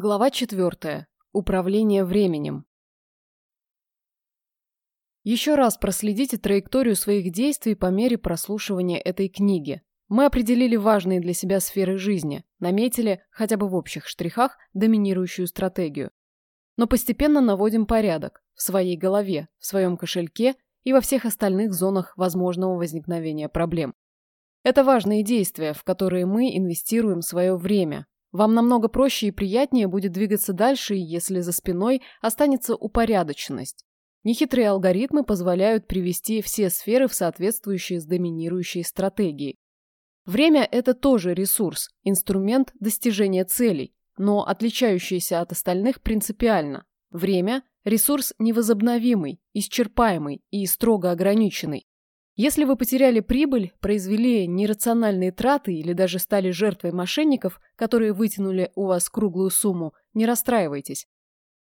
Глава 4. Управление временем. Еще раз проследите траекторию своих действий по мере прослушивания этой книги. Мы определили важные для себя сферы жизни, наметили, хотя бы в общих штрихах, доминирующую стратегию. Но постепенно наводим порядок в своей голове, в своем кошельке и во всех остальных зонах возможного возникновения проблем. Это важные действия, в которые мы инвестируем свое время, вам намного проще и приятнее будет двигаться дальше, если за спиной останется упорядоченность. Нехитрые алгоритмы позволяют привести все сферы в соответствующие с доминирующей стратегией. Время – это тоже ресурс, инструмент достижения целей, но отличающийся от остальных принципиально. Время – ресурс невозобновимый, исчерпаемый и строго ограниченный. Если вы потеряли прибыль, произвели нерациональные траты или даже стали жертвой мошенников, которые вытянули у вас круглую сумму, не расстраивайтесь.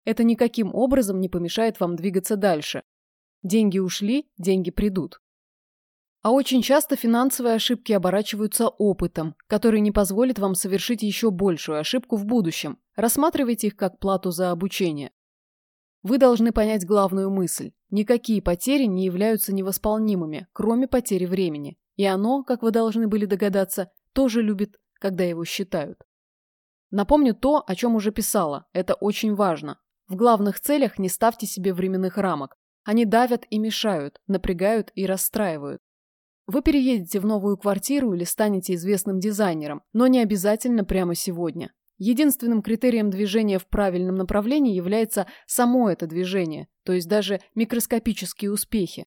Это никаким образом не помешает вам двигаться дальше. Деньги ушли, деньги придут. А очень часто финансовые ошибки оборачиваются опытом, который не позволит вам совершить еще большую ошибку в будущем. Рассматривайте их как плату за обучение. Вы должны понять главную мысль. Никакие потери не являются невосполнимыми, кроме потери времени. И оно, как вы должны были догадаться, тоже любит, когда его считают. Напомню то, о чем уже писала. Это очень важно. В главных целях не ставьте себе временных рамок. Они давят и мешают, напрягают и расстраивают. Вы переедете в новую квартиру или станете известным дизайнером, но не обязательно прямо сегодня. Единственным критерием движения в правильном направлении является само это движение, то есть даже микроскопические успехи.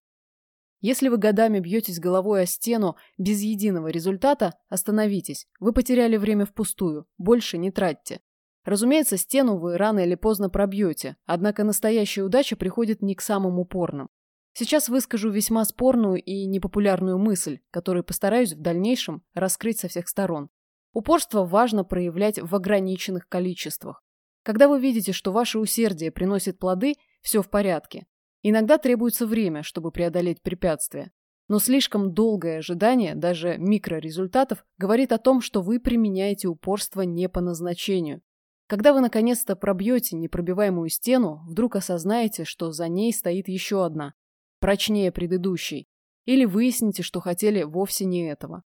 Если вы годами бьетесь головой о стену без единого результата, остановитесь. Вы потеряли время впустую. Больше не тратьте. Разумеется, стену вы рано или поздно пробьете, однако настоящая удача приходит не к самым упорным. Сейчас выскажу весьма спорную и непопулярную мысль, которую постараюсь в дальнейшем раскрыть со всех сторон. Упорство важно проявлять в ограниченных количествах. Когда вы видите, что ваше усердие приносит плоды, все в порядке. Иногда требуется время, чтобы преодолеть препятствия. Но слишком долгое ожидание, даже микрорезультатов, говорит о том, что вы применяете упорство не по назначению. Когда вы наконец-то пробьете непробиваемую стену, вдруг осознаете, что за ней стоит еще одна, прочнее предыдущей, или выясните, что хотели вовсе не этого.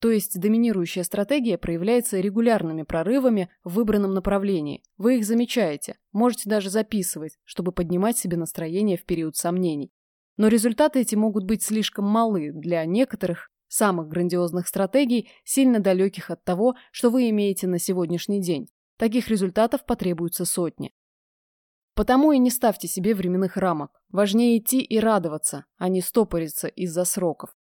То есть доминирующая стратегия проявляется регулярными прорывами в выбранном направлении. Вы их замечаете, можете даже записывать, чтобы поднимать себе настроение в период сомнений. Но результаты эти могут быть слишком малы для некоторых самых грандиозных стратегий, сильно далеких от того, что вы имеете на сегодняшний день. Таких результатов потребуются сотни. Потому и не ставьте себе временных рамок. Важнее идти и радоваться, а не стопориться из-за сроков.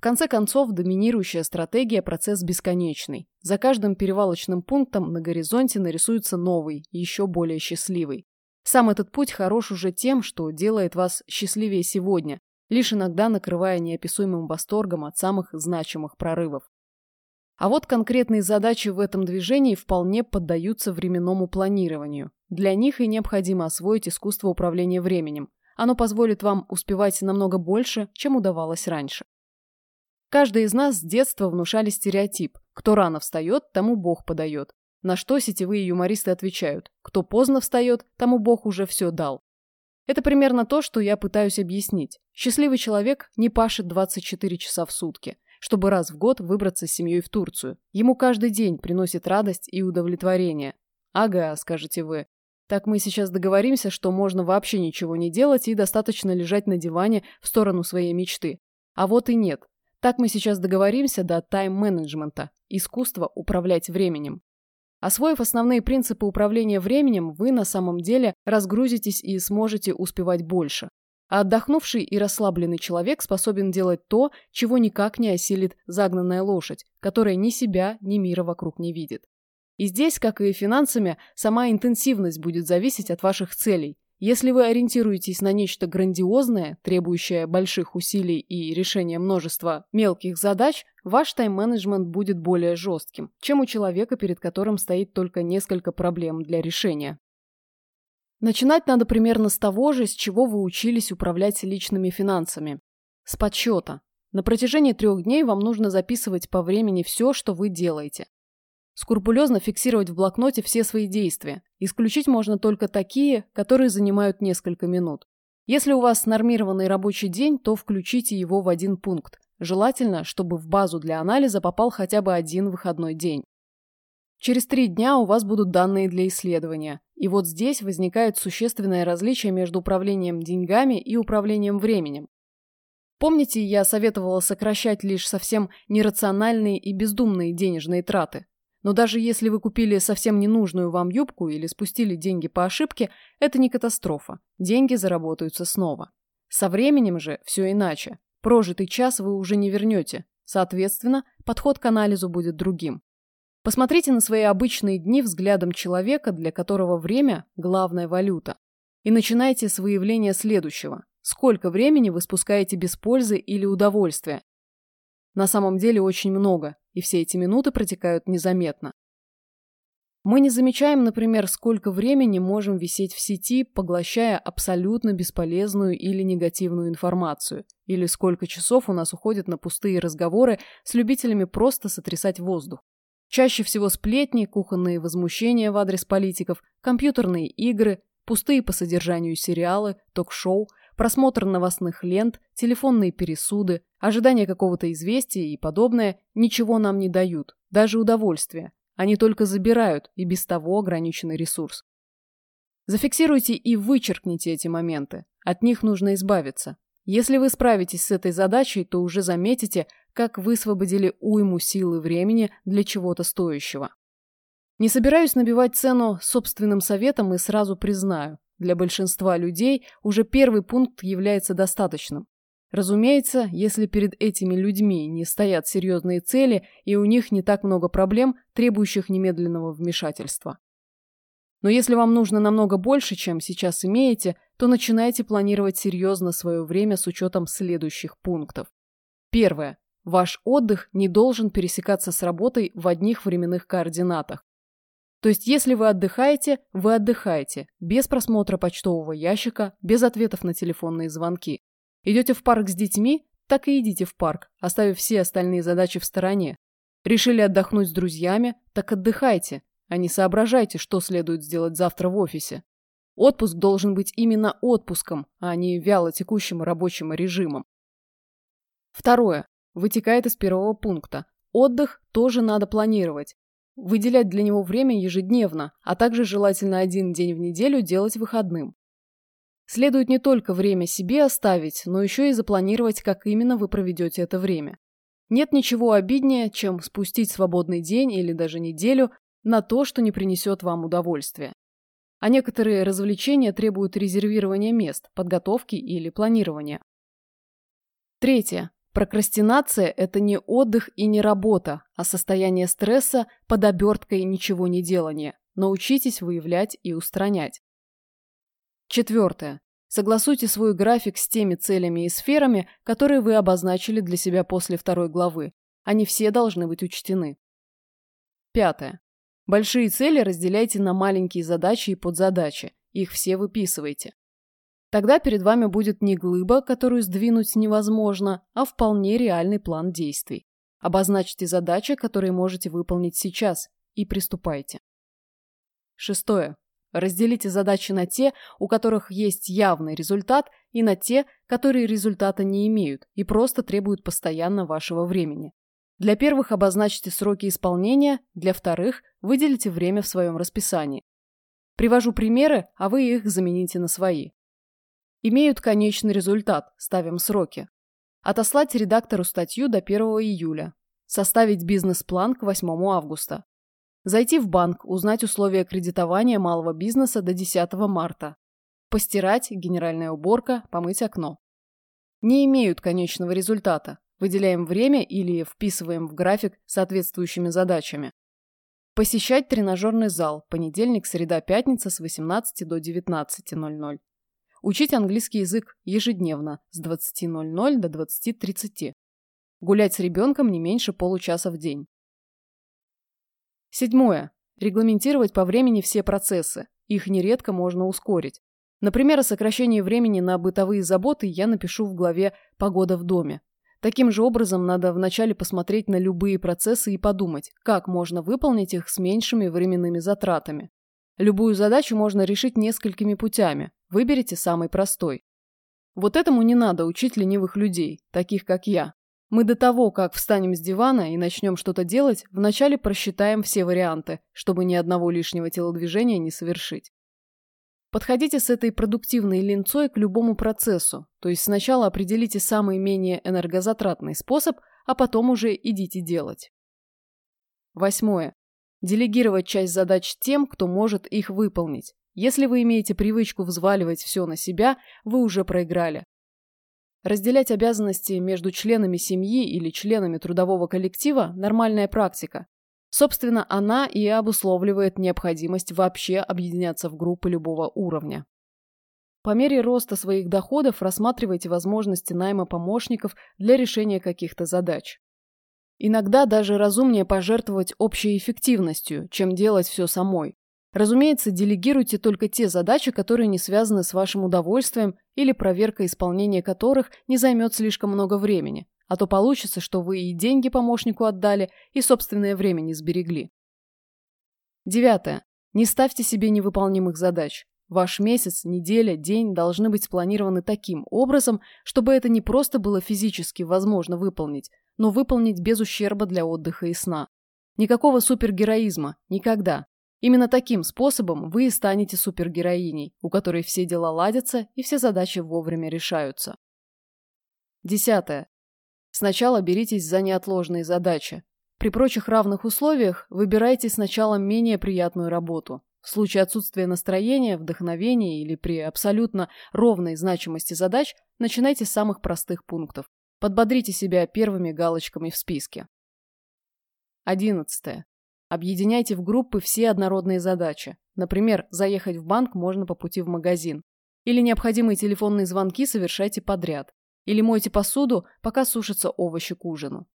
В конце концов, доминирующая стратегия – процесс бесконечный. За каждым перевалочным пунктом на горизонте нарисуется новый, еще более счастливый. Сам этот путь хорош уже тем, что делает вас счастливее сегодня, лишь иногда накрывая неописуемым восторгом от самых значимых прорывов. А вот конкретные задачи в этом движении вполне поддаются временному планированию. Для них и необходимо освоить искусство управления временем. Оно позволит вам успевать намного больше, чем удавалось раньше. Каждый из нас с детства внушали стереотип «кто рано встает, тому Бог подает». На что сетевые юмористы отвечают «кто поздно встает, тому Бог уже все дал». Это примерно то, что я пытаюсь объяснить. Счастливый человек не пашет 24 часа в сутки, чтобы раз в год выбраться с семьей в Турцию. Ему каждый день приносит радость и удовлетворение. Ага, скажете вы. Так мы сейчас договоримся, что можно вообще ничего не делать и достаточно лежать на диване в сторону своей мечты. А вот и нет. Так мы сейчас договоримся до тайм-менеджмента, искусства управлять временем. Освоив основные принципы управления временем, вы на самом деле разгрузитесь и сможете успевать больше. А отдохнувший и расслабленный человек способен делать то, чего никак не осилит загнанная лошадь, которая ни себя, ни мира вокруг не видит. И здесь, как и финансами, сама интенсивность будет зависеть от ваших целей, если вы ориентируетесь на нечто грандиозное, требующее больших усилий и решения множества мелких задач, ваш тайм-менеджмент будет более жестким, чем у человека, перед которым стоит только несколько проблем для решения. Начинать надо примерно с того же, с чего вы учились управлять личными финансами. С подсчета. На протяжении трех дней вам нужно записывать по времени все, что вы делаете. Скрупулезно фиксировать в блокноте все свои действия. Исключить можно только такие, которые занимают несколько минут. Если у вас нормированный рабочий день, то включите его в один пункт. Желательно, чтобы в базу для анализа попал хотя бы один выходной день. Через три дня у вас будут данные для исследования. И вот здесь возникает существенное различие между управлением деньгами и управлением временем. Помните, я советовала сокращать лишь совсем нерациональные и бездумные денежные траты? Но даже если вы купили совсем ненужную вам юбку или спустили деньги по ошибке, это не катастрофа. Деньги заработаются снова. Со временем же все иначе. Прожитый час вы уже не вернете. Соответственно, подход к анализу будет другим. Посмотрите на свои обычные дни взглядом человека, для которого время – главная валюта. И начинайте с выявления следующего. Сколько времени вы спускаете без пользы или удовольствия? На самом деле очень много, и все эти минуты протекают незаметно. Мы не замечаем, например, сколько времени можем висеть в сети, поглощая абсолютно бесполезную или негативную информацию, или сколько часов у нас уходит на пустые разговоры с любителями просто сотрясать воздух. Чаще всего сплетни, кухонные возмущения в адрес политиков, компьютерные игры, пустые по содержанию сериалы, ток-шоу, просмотр новостных лент, телефонные пересуды, ожидание какого-то известия и подобное ничего нам не дают, даже удовольствия. Они только забирают и без того ограниченный ресурс. Зафиксируйте и вычеркните эти моменты. От них нужно избавиться. Если вы справитесь с этой задачей, то уже заметите, как высвободили уйму силы времени для чего-то стоящего. Не собираюсь набивать цену собственным советом и сразу признаю, для большинства людей уже первый пункт является достаточным. Разумеется, если перед этими людьми не стоят серьезные цели и у них не так много проблем, требующих немедленного вмешательства. Но если вам нужно намного больше, чем сейчас имеете, то начинайте планировать серьезно свое время с учетом следующих пунктов. Первое. Ваш отдых не должен пересекаться с работой в одних временных координатах. То есть, если вы отдыхаете, вы отдыхаете, без просмотра почтового ящика, без ответов на телефонные звонки. Идете в парк с детьми, так и идите в парк, оставив все остальные задачи в стороне. Решили отдохнуть с друзьями, так отдыхайте, а не соображайте, что следует сделать завтра в офисе. Отпуск должен быть именно отпуском, а не вяло текущим рабочим режимом. Второе. Вытекает из первого пункта. Отдых тоже надо планировать. Выделять для него время ежедневно, а также желательно один день в неделю делать выходным. Следует не только время себе оставить, но еще и запланировать, как именно вы проведете это время. Нет ничего обиднее, чем спустить свободный день или даже неделю на то, что не принесет вам удовольствия. А некоторые развлечения требуют резервирования мест, подготовки или планирования. Третье. Прокрастинация – это не отдых и не работа, а состояние стресса под оберткой ничего не делания. Научитесь выявлять и устранять. Четвертое. Согласуйте свой график с теми целями и сферами, которые вы обозначили для себя после второй главы. Они все должны быть учтены. Пятое. Большие цели разделяйте на маленькие задачи и подзадачи. Их все выписывайте. Тогда перед вами будет не глыба, которую сдвинуть невозможно, а вполне реальный план действий. Обозначьте задачи, которые можете выполнить сейчас, и приступайте. Шестое. Разделите задачи на те, у которых есть явный результат, и на те, которые результата не имеют и просто требуют постоянно вашего времени. Для первых обозначьте сроки исполнения, для вторых выделите время в своем расписании. Привожу примеры, а вы их замените на свои. Имеют конечный результат, ставим сроки. Отослать редактору статью до 1 июля. Составить бизнес-план к 8 августа. Зайти в банк, узнать условия кредитования малого бизнеса до 10 марта. Постирать, генеральная уборка, помыть окно. Не имеют конечного результата. Выделяем время или вписываем в график соответствующими задачами. Посещать тренажерный зал. Понедельник, среда, пятница с 18 до 19.00. Учить английский язык ежедневно с 20.00 до 20.30. Гулять с ребенком не меньше получаса в день. Седьмое. Регламентировать по времени все процессы. Их нередко можно ускорить. Например, о сокращении времени на бытовые заботы я напишу в главе «Погода в доме». Таким же образом надо вначале посмотреть на любые процессы и подумать, как можно выполнить их с меньшими временными затратами. Любую задачу можно решить несколькими путями. Выберите самый простой. Вот этому не надо учить ленивых людей, таких как я. Мы до того, как встанем с дивана и начнем что-то делать, вначале просчитаем все варианты, чтобы ни одного лишнего телодвижения не совершить. Подходите с этой продуктивной линцой к любому процессу, то есть сначала определите самый менее энергозатратный способ, а потом уже идите делать. Восьмое. Делегировать часть задач тем, кто может их выполнить. Если вы имеете привычку взваливать все на себя, вы уже проиграли. Разделять обязанности между членами семьи или членами трудового коллектива – нормальная практика. Собственно, она и обусловливает необходимость вообще объединяться в группы любого уровня. По мере роста своих доходов рассматривайте возможности найма помощников для решения каких-то задач. Иногда даже разумнее пожертвовать общей эффективностью, чем делать все самой. Разумеется, делегируйте только те задачи, которые не связаны с вашим удовольствием или проверка исполнения которых не займет слишком много времени, а то получится, что вы и деньги помощнику отдали, и собственное время не сберегли. Девятое. Не ставьте себе невыполнимых задач. Ваш месяц, неделя, день должны быть спланированы таким образом, чтобы это не просто было физически возможно выполнить, но выполнить без ущерба для отдыха и сна. Никакого супергероизма. Никогда. Именно таким способом вы и станете супергероиней, у которой все дела ладятся и все задачи вовремя решаются. Десятое. Сначала беритесь за неотложные задачи. При прочих равных условиях выбирайте сначала менее приятную работу. В случае отсутствия настроения, вдохновения или при абсолютно ровной значимости задач начинайте с самых простых пунктов. Подбодрите себя первыми галочками в списке. Одиннадцатое. Объединяйте в группы все однородные задачи. Например, заехать в банк можно по пути в магазин. Или необходимые телефонные звонки совершайте подряд. Или мойте посуду, пока сушатся овощи к ужину.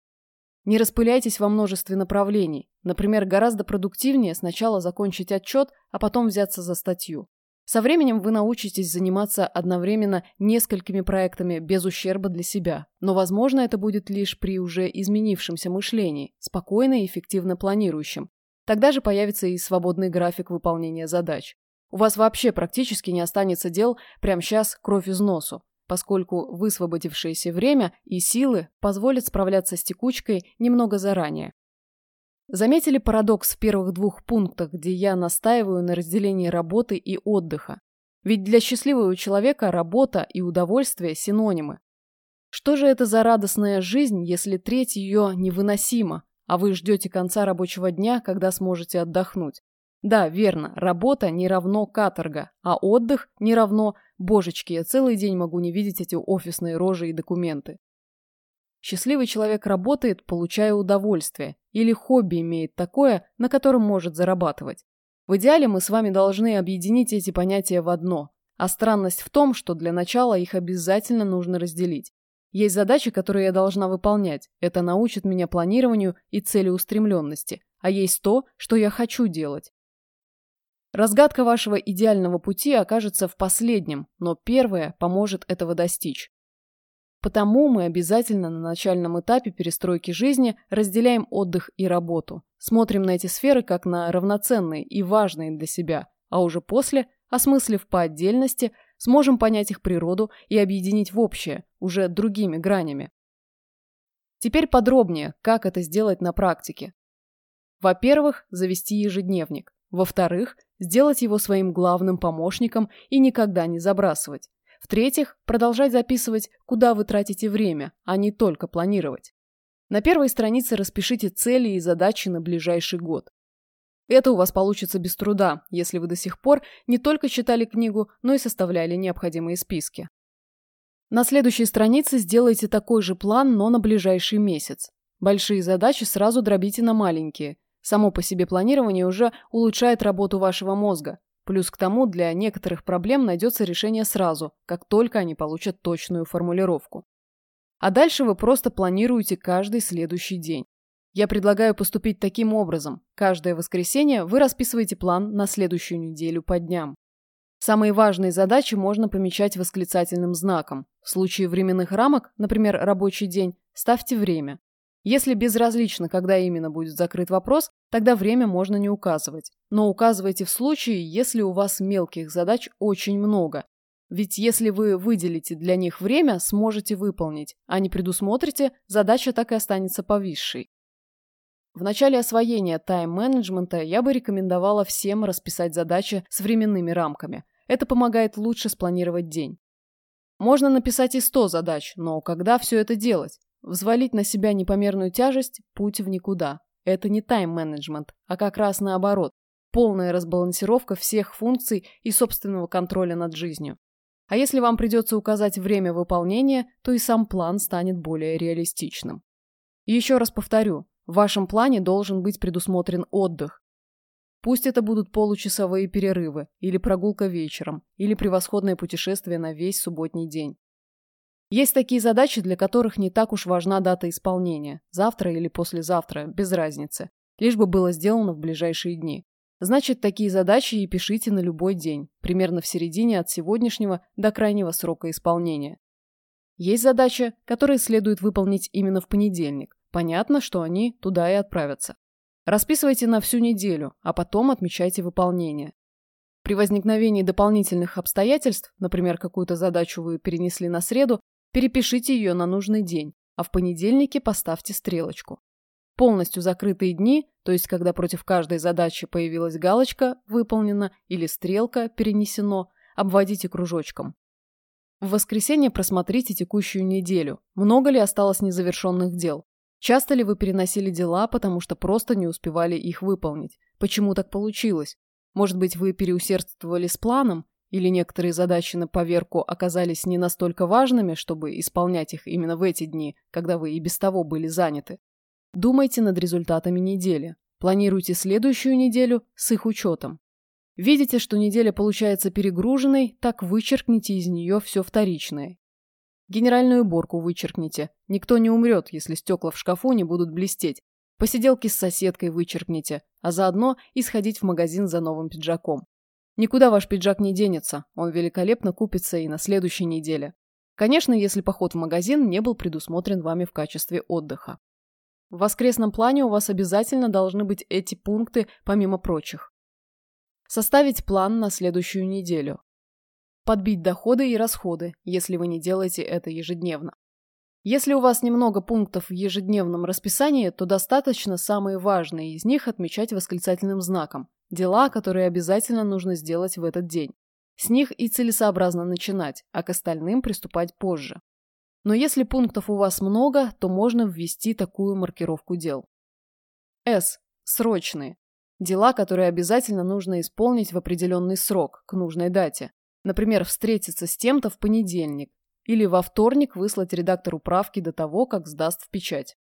Не распыляйтесь во множестве направлений. Например, гораздо продуктивнее сначала закончить отчет, а потом взяться за статью. Со временем вы научитесь заниматься одновременно несколькими проектами без ущерба для себя. Но, возможно, это будет лишь при уже изменившемся мышлении, спокойно и эффективно планирующем. Тогда же появится и свободный график выполнения задач. У вас вообще практически не останется дел прямо сейчас кровь из носу, поскольку высвободившееся время и силы позволят справляться с текучкой немного заранее. Заметили парадокс в первых двух пунктах, где я настаиваю на разделении работы и отдыха? Ведь для счастливого человека работа и удовольствие – синонимы. Что же это за радостная жизнь, если треть ее невыносима, а вы ждете конца рабочего дня, когда сможете отдохнуть? Да, верно, работа не равно каторга, а отдых не равно «божечки, я целый день могу не видеть эти офисные рожи и документы». Счастливый человек работает, получая удовольствие, или хобби имеет такое, на котором может зарабатывать. В идеале мы с вами должны объединить эти понятия в одно. А странность в том, что для начала их обязательно нужно разделить. Есть задачи, которые я должна выполнять. Это научит меня планированию и целеустремленности. А есть то, что я хочу делать. Разгадка вашего идеального пути окажется в последнем, но первое поможет этого достичь. Потому мы обязательно на начальном этапе перестройки жизни разделяем отдых и работу. Смотрим на эти сферы как на равноценные и важные для себя, а уже после, осмыслив по отдельности, сможем понять их природу и объединить в общее, уже другими гранями. Теперь подробнее, как это сделать на практике. Во-первых, завести ежедневник. Во-вторых, сделать его своим главным помощником и никогда не забрасывать. В-третьих, продолжать записывать, куда вы тратите время, а не только планировать. На первой странице распишите цели и задачи на ближайший год. Это у вас получится без труда, если вы до сих пор не только читали книгу, но и составляли необходимые списки. На следующей странице сделайте такой же план, но на ближайший месяц. Большие задачи сразу дробите на маленькие. Само по себе планирование уже улучшает работу вашего мозга. Плюс к тому, для некоторых проблем найдется решение сразу, как только они получат точную формулировку. А дальше вы просто планируете каждый следующий день. Я предлагаю поступить таким образом. Каждое воскресенье вы расписываете план на следующую неделю по дням. Самые важные задачи можно помечать восклицательным знаком. В случае временных рамок, например, рабочий день, ставьте время. Если безразлично, когда именно будет закрыт вопрос, тогда время можно не указывать. Но указывайте в случае, если у вас мелких задач очень много. Ведь если вы выделите для них время, сможете выполнить, а не предусмотрите, задача так и останется повисшей. В начале освоения тайм-менеджмента я бы рекомендовала всем расписать задачи с временными рамками. Это помогает лучше спланировать день. Можно написать и 100 задач, но когда все это делать? Взвалить на себя непомерную тяжесть – путь в никуда. Это не тайм-менеджмент, а как раз наоборот. Полная разбалансировка всех функций и собственного контроля над жизнью. А если вам придется указать время выполнения, то и сам план станет более реалистичным. еще раз повторю, в вашем плане должен быть предусмотрен отдых. Пусть это будут получасовые перерывы, или прогулка вечером, или превосходное путешествие на весь субботний день. Есть такие задачи, для которых не так уж важна дата исполнения, завтра или послезавтра, без разницы, лишь бы было сделано в ближайшие дни. Значит, такие задачи и пишите на любой день, примерно в середине от сегодняшнего до крайнего срока исполнения. Есть задачи, которые следует выполнить именно в понедельник, Понятно, что они туда и отправятся. Расписывайте на всю неделю, а потом отмечайте выполнение. При возникновении дополнительных обстоятельств, например, какую-то задачу вы перенесли на среду, перепишите ее на нужный день, а в понедельнике поставьте стрелочку. Полностью закрытые дни, то есть когда против каждой задачи появилась галочка «Выполнено» или стрелка «Перенесено», обводите кружочком. В воскресенье просмотрите текущую неделю. Много ли осталось незавершенных дел? Часто ли вы переносили дела, потому что просто не успевали их выполнить? Почему так получилось? Может быть, вы переусердствовали с планом? Или некоторые задачи на поверку оказались не настолько важными, чтобы исполнять их именно в эти дни, когда вы и без того были заняты? Думайте над результатами недели. Планируйте следующую неделю с их учетом. Видите, что неделя получается перегруженной, так вычеркните из нее все вторичное Генеральную уборку вычеркните. Никто не умрет, если стекла в шкафу не будут блестеть. Посиделки с соседкой вычеркните, а заодно и сходить в магазин за новым пиджаком. Никуда ваш пиджак не денется, он великолепно купится и на следующей неделе. Конечно, если поход в магазин не был предусмотрен вами в качестве отдыха. В воскресном плане у вас обязательно должны быть эти пункты, помимо прочих. Составить план на следующую неделю подбить доходы и расходы, если вы не делаете это ежедневно. Если у вас немного пунктов в ежедневном расписании, то достаточно самые важные из них отмечать восклицательным знаком – дела, которые обязательно нужно сделать в этот день. С них и целесообразно начинать, а к остальным приступать позже. Но если пунктов у вас много, то можно ввести такую маркировку дел. С. Срочные. Дела, которые обязательно нужно исполнить в определенный срок, к нужной дате. Например, встретиться с тем-то в понедельник или во вторник выслать редактору правки до того, как сдаст в печать.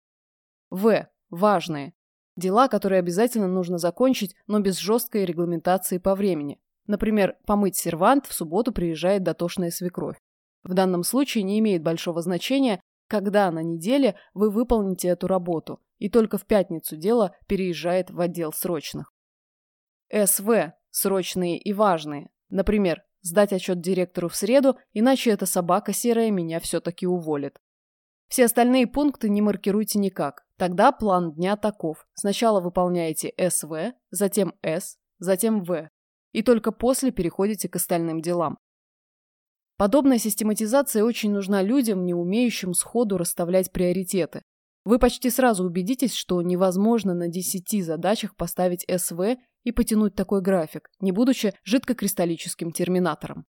В. Важные. Дела, которые обязательно нужно закончить, но без жесткой регламентации по времени. Например, помыть сервант в субботу приезжает дотошная свекровь. В данном случае не имеет большого значения, когда на неделе вы выполните эту работу, и только в пятницу дело переезжает в отдел срочных. СВ – срочные и важные. Например, Сдать отчет директору в среду, иначе эта собака серая меня все-таки уволит. Все остальные пункты не маркируйте никак. Тогда план дня таков. Сначала выполняете СВ, затем С, затем В. И только после переходите к остальным делам. Подобная систематизация очень нужна людям, не умеющим сходу расставлять приоритеты. Вы почти сразу убедитесь, что невозможно на 10 задачах поставить СВ и потянуть такой график, не будучи жидкокристаллическим терминатором.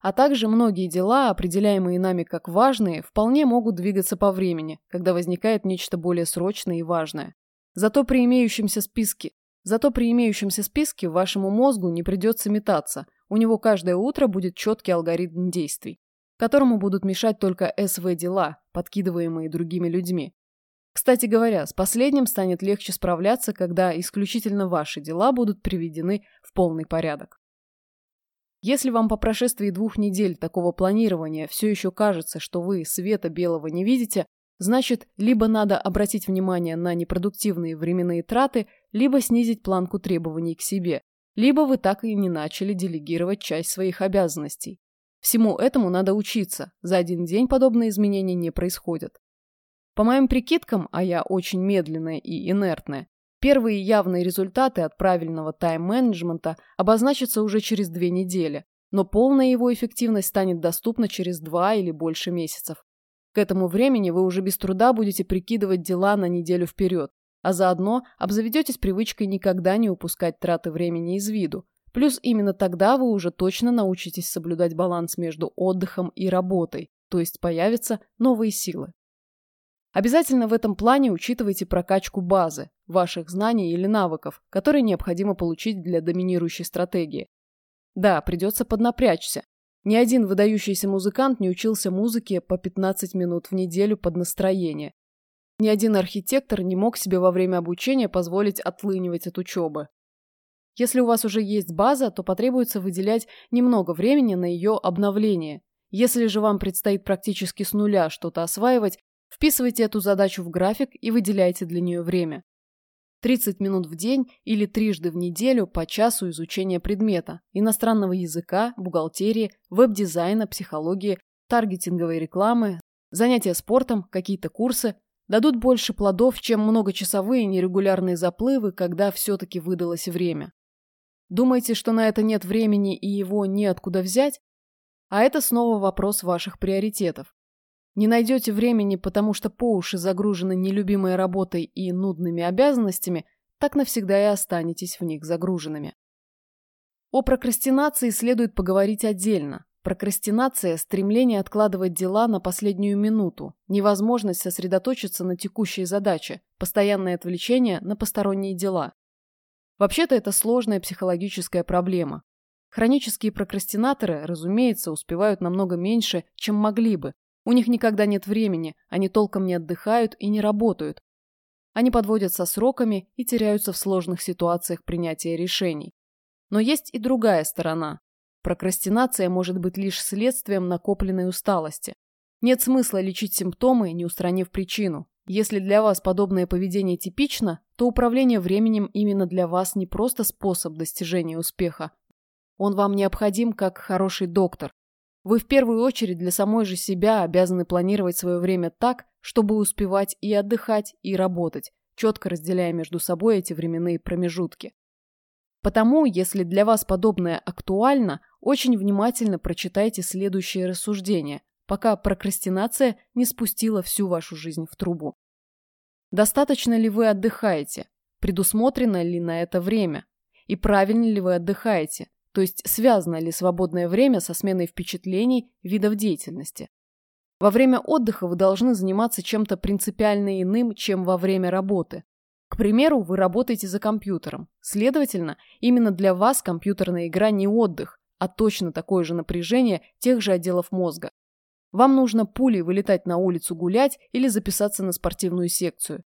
А также многие дела, определяемые нами как важные, вполне могут двигаться по времени, когда возникает нечто более срочное и важное. Зато при имеющемся списке Зато при имеющемся списке вашему мозгу не придется метаться, у него каждое утро будет четкий алгоритм действий, которому будут мешать только СВ-дела, подкидываемые другими людьми, кстати говоря, с последним станет легче справляться, когда исключительно ваши дела будут приведены в полный порядок. Если вам по прошествии двух недель такого планирования все еще кажется, что вы света белого не видите, значит, либо надо обратить внимание на непродуктивные временные траты, либо снизить планку требований к себе, либо вы так и не начали делегировать часть своих обязанностей. Всему этому надо учиться, за один день подобные изменения не происходят. По моим прикидкам, а я очень медленная и инертная, первые явные результаты от правильного тайм-менеджмента обозначатся уже через две недели, но полная его эффективность станет доступна через два или больше месяцев. К этому времени вы уже без труда будете прикидывать дела на неделю вперед, а заодно обзаведетесь привычкой никогда не упускать траты времени из виду. Плюс именно тогда вы уже точно научитесь соблюдать баланс между отдыхом и работой, то есть появятся новые силы. Обязательно в этом плане учитывайте прокачку базы, ваших знаний или навыков, которые необходимо получить для доминирующей стратегии. Да, придется поднапрячься. Ни один выдающийся музыкант не учился музыке по 15 минут в неделю под настроение. Ни один архитектор не мог себе во время обучения позволить отлынивать от учебы. Если у вас уже есть база, то потребуется выделять немного времени на ее обновление. Если же вам предстоит практически с нуля что-то осваивать, вписывайте эту задачу в график и выделяйте для нее время. 30 минут в день или трижды в неделю по часу изучения предмета, иностранного языка, бухгалтерии, веб-дизайна, психологии, таргетинговой рекламы, занятия спортом, какие-то курсы дадут больше плодов, чем многочасовые нерегулярные заплывы, когда все-таки выдалось время. Думаете, что на это нет времени и его неоткуда взять? А это снова вопрос ваших приоритетов. Не найдете времени, потому что по уши загружены нелюбимой работой и нудными обязанностями, так навсегда и останетесь в них загруженными. О прокрастинации следует поговорить отдельно. Прокрастинация – стремление откладывать дела на последнюю минуту, невозможность сосредоточиться на текущей задаче, постоянное отвлечение на посторонние дела. Вообще-то это сложная психологическая проблема. Хронические прокрастинаторы, разумеется, успевают намного меньше, чем могли бы, у них никогда нет времени, они толком не отдыхают и не работают. Они подводят со сроками и теряются в сложных ситуациях принятия решений. Но есть и другая сторона. Прокрастинация может быть лишь следствием накопленной усталости. Нет смысла лечить симптомы, не устранив причину. Если для вас подобное поведение типично, то управление временем именно для вас не просто способ достижения успеха. Он вам необходим как хороший доктор, вы в первую очередь для самой же себя обязаны планировать свое время так, чтобы успевать и отдыхать, и работать, четко разделяя между собой эти временные промежутки. Потому, если для вас подобное актуально, очень внимательно прочитайте следующее рассуждение, пока прокрастинация не спустила всю вашу жизнь в трубу. Достаточно ли вы отдыхаете? Предусмотрено ли на это время? И правильно ли вы отдыхаете? То есть связано ли свободное время со сменой впечатлений, видов деятельности. Во время отдыха вы должны заниматься чем-то принципиально иным, чем во время работы. К примеру, вы работаете за компьютером. Следовательно, именно для вас компьютерная игра не отдых, а точно такое же напряжение тех же отделов мозга. Вам нужно пулей вылетать на улицу гулять или записаться на спортивную секцию.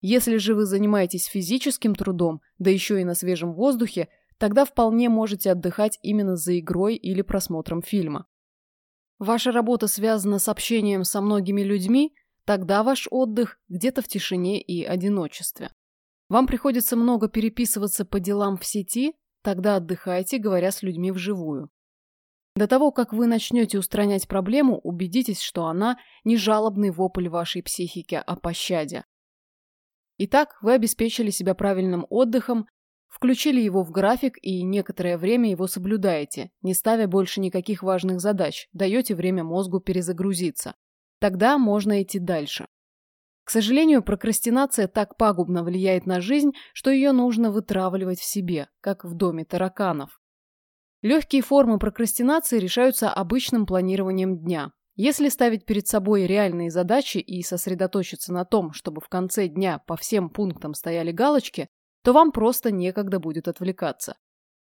Если же вы занимаетесь физическим трудом, да еще и на свежем воздухе, тогда вполне можете отдыхать именно за игрой или просмотром фильма. Ваша работа связана с общением со многими людьми, тогда ваш отдых где-то в тишине и одиночестве. Вам приходится много переписываться по делам в сети, тогда отдыхайте, говоря с людьми вживую. До того, как вы начнете устранять проблему, убедитесь, что она не жалобный вопль вашей психики о пощаде. Итак, вы обеспечили себя правильным отдыхом, Включили его в график и некоторое время его соблюдаете, не ставя больше никаких важных задач, даете время мозгу перезагрузиться. Тогда можно идти дальше. К сожалению, прокрастинация так пагубно влияет на жизнь, что ее нужно вытравливать в себе, как в доме тараканов. Легкие формы прокрастинации решаются обычным планированием дня. Если ставить перед собой реальные задачи и сосредоточиться на том, чтобы в конце дня по всем пунктам стояли галочки, то вам просто некогда будет отвлекаться.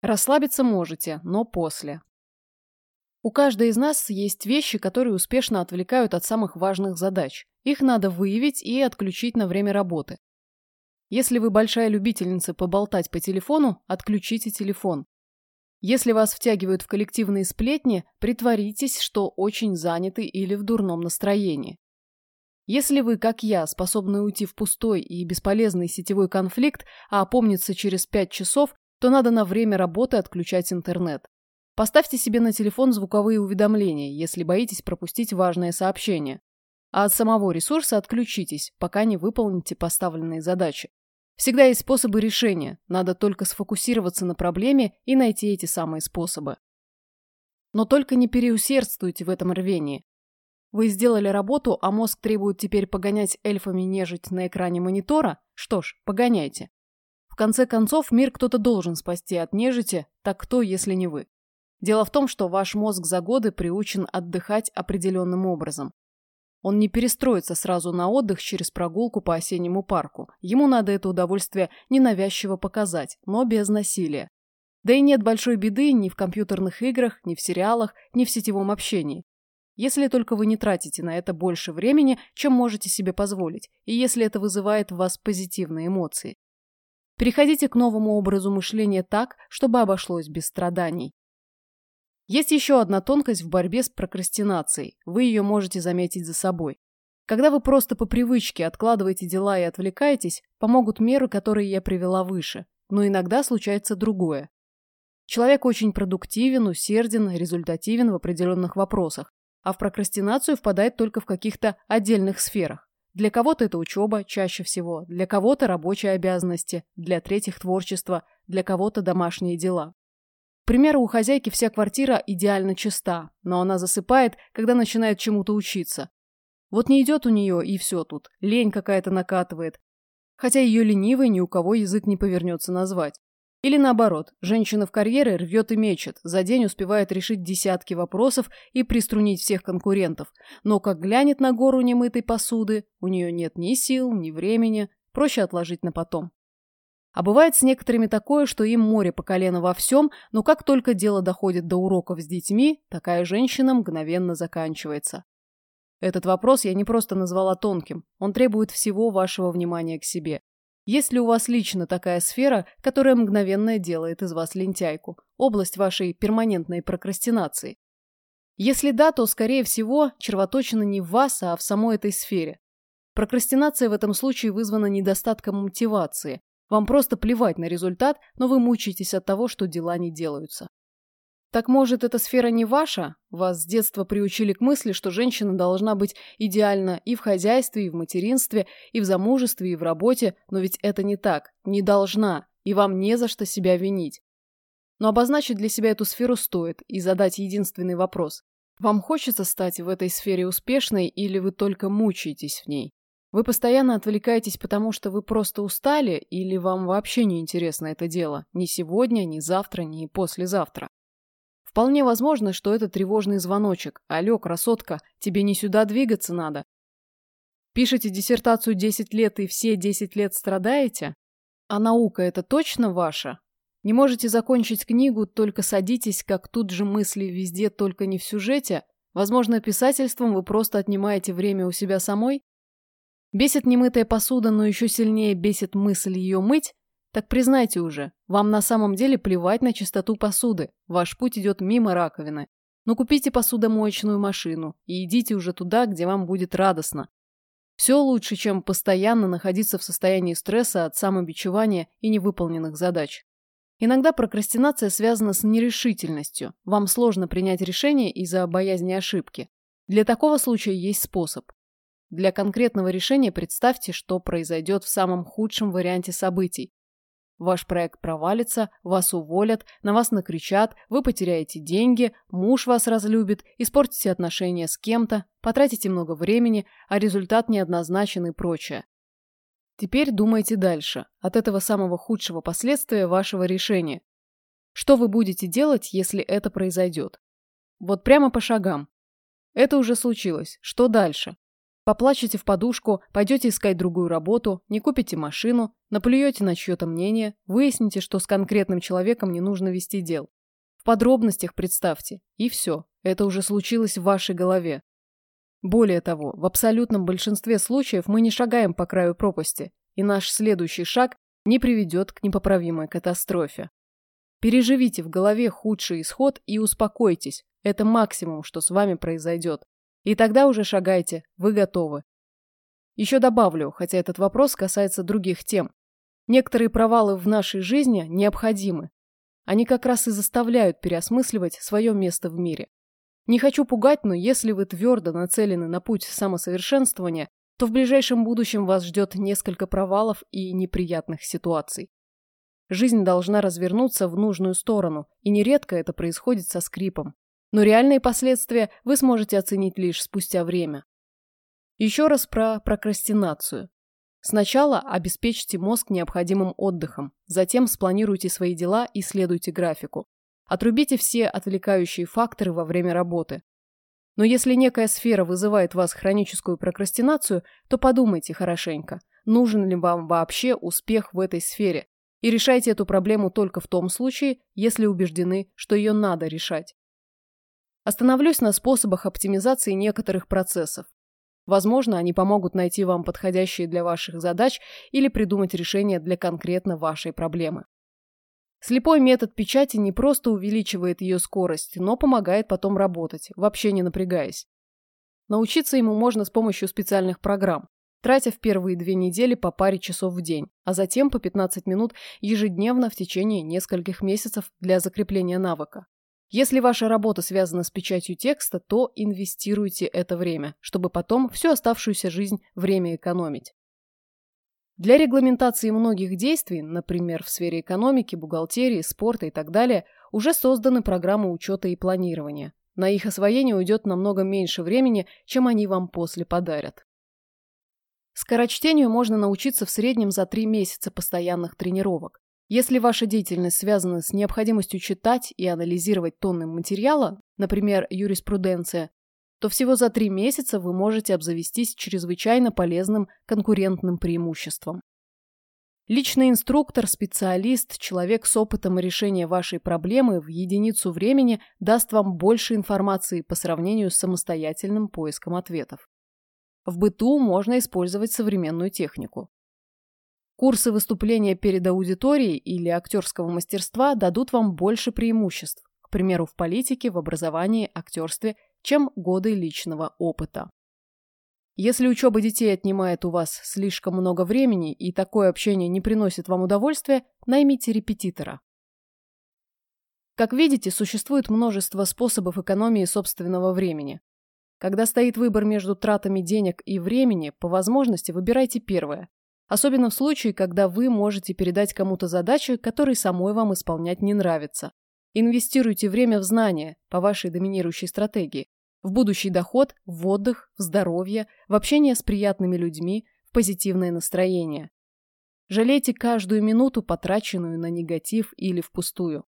Расслабиться можете, но после. У каждой из нас есть вещи, которые успешно отвлекают от самых важных задач. Их надо выявить и отключить на время работы. Если вы большая любительница поболтать по телефону, отключите телефон. Если вас втягивают в коллективные сплетни, притворитесь, что очень заняты или в дурном настроении. Если вы, как я, способны уйти в пустой и бесполезный сетевой конфликт, а опомниться через 5 часов, то надо на время работы отключать интернет. Поставьте себе на телефон звуковые уведомления, если боитесь пропустить важное сообщение. а от самого ресурса отключитесь, пока не выполните поставленные задачи. Всегда есть способы решения, надо только сфокусироваться на проблеме и найти эти самые способы. Но только не переусердствуйте в этом рвении. Вы сделали работу, а мозг требует теперь погонять эльфами нежить на экране монитора? Что ж, погоняйте. В конце концов, мир кто-то должен спасти от нежити, так кто, если не вы? Дело в том, что ваш мозг за годы приучен отдыхать определенным образом. Он не перестроится сразу на отдых через прогулку по осеннему парку. Ему надо это удовольствие ненавязчиво показать, но без насилия. Да и нет большой беды ни в компьютерных играх, ни в сериалах, ни в сетевом общении. Если только вы не тратите на это больше времени, чем можете себе позволить, и если это вызывает в вас позитивные эмоции. Переходите к новому образу мышления так, чтобы обошлось без страданий. Есть еще одна тонкость в борьбе с прокрастинацией. Вы ее можете заметить за собой. Когда вы просто по привычке откладываете дела и отвлекаетесь, помогут меры, которые я привела выше. Но иногда случается другое. Человек очень продуктивен, усерден, результативен в определенных вопросах, а в прокрастинацию впадает только в каких-то отдельных сферах. Для кого-то это учеба чаще всего, для кого-то рабочие обязанности, для третьих творчество, для кого-то домашние дела. К примеру, у хозяйки вся квартира идеально чиста, но она засыпает, когда начинает чему-то учиться. Вот не идет у нее, и все тут, лень какая-то накатывает. Хотя ее ленивой ни у кого язык не повернется назвать. Или наоборот, женщина в карьере рвет и мечет, за день успевает решить десятки вопросов и приструнить всех конкурентов. Но как глянет на гору немытой посуды, у нее нет ни сил, ни времени, проще отложить на потом. А бывает с некоторыми такое, что им море по колено во всем, но как только дело доходит до уроков с детьми, такая женщина мгновенно заканчивается. Этот вопрос я не просто назвала тонким, он требует всего вашего внимания к себе. Есть ли у вас лично такая сфера, которая мгновенно делает из вас лентяйку, область вашей перманентной прокрастинации? Если да, то, скорее всего, червоточина не в вас, а в самой этой сфере. Прокрастинация в этом случае вызвана недостатком мотивации, вам просто плевать на результат, но вы мучаетесь от того, что дела не делаются. Так может, эта сфера не ваша? Вас с детства приучили к мысли, что женщина должна быть идеальна и в хозяйстве, и в материнстве, и в замужестве, и в работе, но ведь это не так, не должна, и вам не за что себя винить. Но обозначить для себя эту сферу стоит и задать единственный вопрос. Вам хочется стать в этой сфере успешной или вы только мучаетесь в ней? Вы постоянно отвлекаетесь, потому что вы просто устали или вам вообще не интересно это дело? Ни сегодня, ни завтра, ни послезавтра. Вполне возможно, что это тревожный звоночек. Алло, красотка, тебе не сюда двигаться надо. Пишете диссертацию 10 лет и все 10 лет страдаете? А наука это точно ваша? Не можете закончить книгу, только садитесь, как тут же мысли везде, только не в сюжете? Возможно, писательством вы просто отнимаете время у себя самой? Бесит немытая посуда, но еще сильнее бесит мысль ее мыть? Так признайте уже, вам на самом деле плевать на чистоту посуды. Ваш путь идет мимо раковины. Но купите посудомоечную машину и идите уже туда, где вам будет радостно. Все лучше, чем постоянно находиться в состоянии стресса от самобичевания и невыполненных задач. Иногда прокрастинация связана с нерешительностью. Вам сложно принять решение из-за боязни ошибки. Для такого случая есть способ. Для конкретного решения представьте, что произойдет в самом худшем варианте событий. Ваш проект провалится, вас уволят, на вас накричат, вы потеряете деньги, муж вас разлюбит, испортите отношения с кем-то, потратите много времени, а результат неоднозначен и прочее. Теперь думайте дальше, от этого самого худшего последствия вашего решения. Что вы будете делать, если это произойдет? Вот прямо по шагам. Это уже случилось. Что дальше? Поплачете в подушку, пойдете искать другую работу, не купите машину, наплюете на чье-то мнение, выясните, что с конкретным человеком не нужно вести дел. В подробностях представьте, и все, это уже случилось в вашей голове. Более того, в абсолютном большинстве случаев мы не шагаем по краю пропасти, и наш следующий шаг не приведет к непоправимой катастрофе. Переживите в голове худший исход и успокойтесь, это максимум, что с вами произойдет. И тогда уже шагайте, вы готовы. Еще добавлю, хотя этот вопрос касается других тем. Некоторые провалы в нашей жизни необходимы. Они как раз и заставляют переосмысливать свое место в мире. Не хочу пугать, но если вы твердо нацелены на путь самосовершенствования, то в ближайшем будущем вас ждет несколько провалов и неприятных ситуаций. Жизнь должна развернуться в нужную сторону, и нередко это происходит со скрипом. Но реальные последствия вы сможете оценить лишь спустя время. Еще раз про прокрастинацию. Сначала обеспечьте мозг необходимым отдыхом, затем спланируйте свои дела и следуйте графику. Отрубите все отвлекающие факторы во время работы. Но если некая сфера вызывает вас хроническую прокрастинацию, то подумайте хорошенько, нужен ли вам вообще успех в этой сфере, и решайте эту проблему только в том случае, если убеждены, что ее надо решать. Остановлюсь на способах оптимизации некоторых процессов. Возможно, они помогут найти вам подходящие для ваших задач или придумать решение для конкретно вашей проблемы. Слепой метод печати не просто увеличивает ее скорость, но помогает потом работать, вообще не напрягаясь. Научиться ему можно с помощью специальных программ, тратя в первые две недели по паре часов в день, а затем по 15 минут ежедневно в течение нескольких месяцев для закрепления навыка. Если ваша работа связана с печатью текста, то инвестируйте это время, чтобы потом всю оставшуюся жизнь время экономить. Для регламентации многих действий, например, в сфере экономики, бухгалтерии, спорта и так далее, уже созданы программы учета и планирования. На их освоение уйдет намного меньше времени, чем они вам после подарят. Скорочтению можно научиться в среднем за три месяца постоянных тренировок. Если ваша деятельность связана с необходимостью читать и анализировать тонны материала, например, юриспруденция, то всего за три месяца вы можете обзавестись чрезвычайно полезным конкурентным преимуществом. Личный инструктор, специалист, человек с опытом решения вашей проблемы в единицу времени даст вам больше информации по сравнению с самостоятельным поиском ответов. В быту можно использовать современную технику. Курсы выступления перед аудиторией или актерского мастерства дадут вам больше преимуществ, к примеру, в политике, в образовании, актерстве чем годы личного опыта. Если учеба детей отнимает у вас слишком много времени и такое общение не приносит вам удовольствия, наймите репетитора. Как видите, существует множество способов экономии собственного времени. Когда стоит выбор между тратами денег и времени, по возможности выбирайте первое. Особенно в случае, когда вы можете передать кому-то задачи, которые самой вам исполнять не нравятся. Инвестируйте время в знания по вашей доминирующей стратегии в будущий доход, в отдых, в здоровье, в общение с приятными людьми, в позитивное настроение. Жалейте каждую минуту, потраченную на негатив или впустую.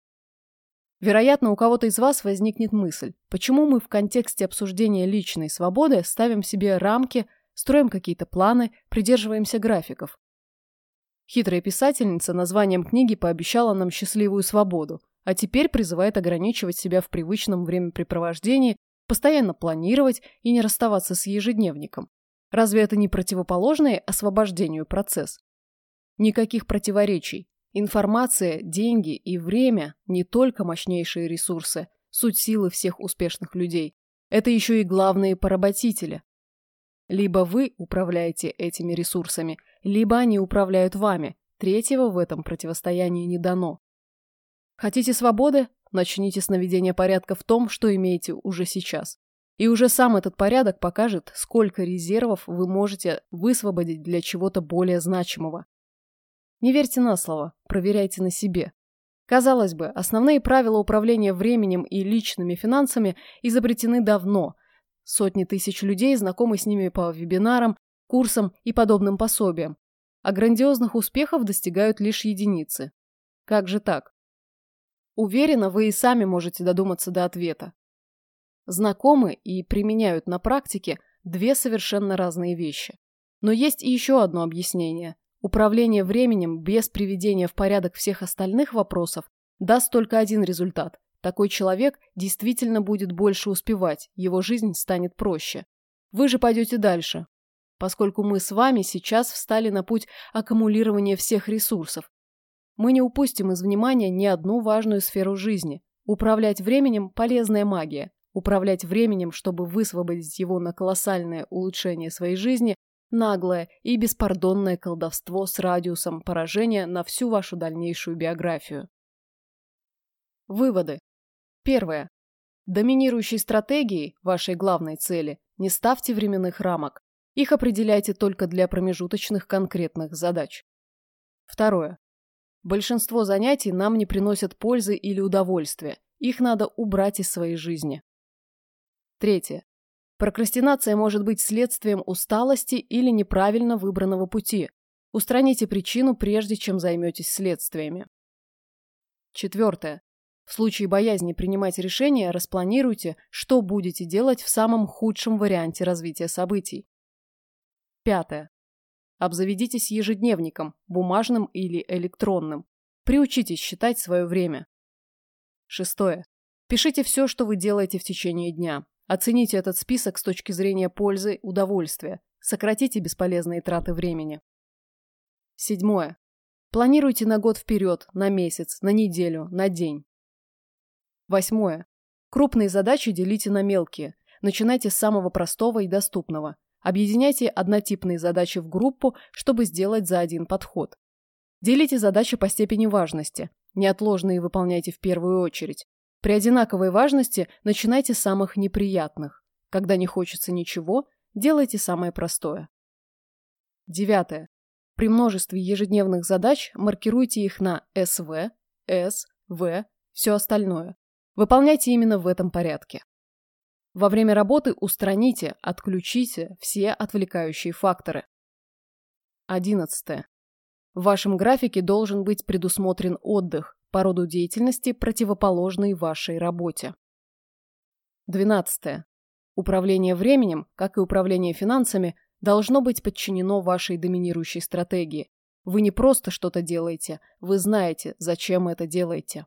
Вероятно, у кого-то из вас возникнет мысль, почему мы в контексте обсуждения личной свободы ставим себе рамки, строим какие-то планы, придерживаемся графиков. Хитрая писательница названием книги пообещала нам счастливую свободу, а теперь призывает ограничивать себя в привычном времяпрепровождении постоянно планировать и не расставаться с ежедневником. Разве это не противоположный освобождению процесс? Никаких противоречий. Информация, деньги и время – не только мощнейшие ресурсы, суть силы всех успешных людей. Это еще и главные поработители. Либо вы управляете этими ресурсами, либо они управляют вами. Третьего в этом противостоянии не дано. Хотите свободы? Начните с наведения порядка в том, что имеете уже сейчас. И уже сам этот порядок покажет, сколько резервов вы можете высвободить для чего-то более значимого. Не верьте на слово, проверяйте на себе. Казалось бы, основные правила управления временем и личными финансами изобретены давно. Сотни тысяч людей знакомы с ними по вебинарам, курсам и подобным пособиям. А грандиозных успехов достигают лишь единицы. Как же так? Уверена, вы и сами можете додуматься до ответа. Знакомы и применяют на практике две совершенно разные вещи. Но есть и еще одно объяснение. Управление временем без приведения в порядок всех остальных вопросов даст только один результат. Такой человек действительно будет больше успевать, его жизнь станет проще. Вы же пойдете дальше, поскольку мы с вами сейчас встали на путь аккумулирования всех ресурсов, мы не упустим из внимания ни одну важную сферу жизни. Управлять временем – полезная магия. Управлять временем, чтобы высвободить его на колоссальное улучшение своей жизни – наглое и беспардонное колдовство с радиусом поражения на всю вашу дальнейшую биографию. Выводы. Первое. Доминирующей стратегией, вашей главной цели, не ставьте временных рамок. Их определяйте только для промежуточных конкретных задач. Второе. Большинство занятий нам не приносят пользы или удовольствия. Их надо убрать из своей жизни. Третье. Прокрастинация может быть следствием усталости или неправильно выбранного пути. Устраните причину, прежде чем займетесь следствиями. Четвертое. В случае боязни принимать решения, распланируйте, что будете делать в самом худшем варианте развития событий. Пятое. Обзаведитесь ежедневником, бумажным или электронным. Приучитесь считать свое время. Шестое. Пишите все, что вы делаете в течение дня. Оцените этот список с точки зрения пользы, удовольствия. Сократите бесполезные траты времени. Седьмое. Планируйте на год вперед, на месяц, на неделю, на день. Восьмое. Крупные задачи делите на мелкие. Начинайте с самого простого и доступного. Объединяйте однотипные задачи в группу, чтобы сделать за один подход. Делите задачи по степени важности. Неотложные выполняйте в первую очередь. При одинаковой важности начинайте с самых неприятных. Когда не хочется ничего, делайте самое простое. Девятое. При множестве ежедневных задач маркируйте их на СВ, С, В, все остальное. Выполняйте именно в этом порядке. Во время работы устраните, отключите все отвлекающие факторы. 11. В вашем графике должен быть предусмотрен отдых по роду деятельности, противоположный вашей работе. 12. Управление временем, как и управление финансами, должно быть подчинено вашей доминирующей стратегии. Вы не просто что-то делаете, вы знаете, зачем это делаете.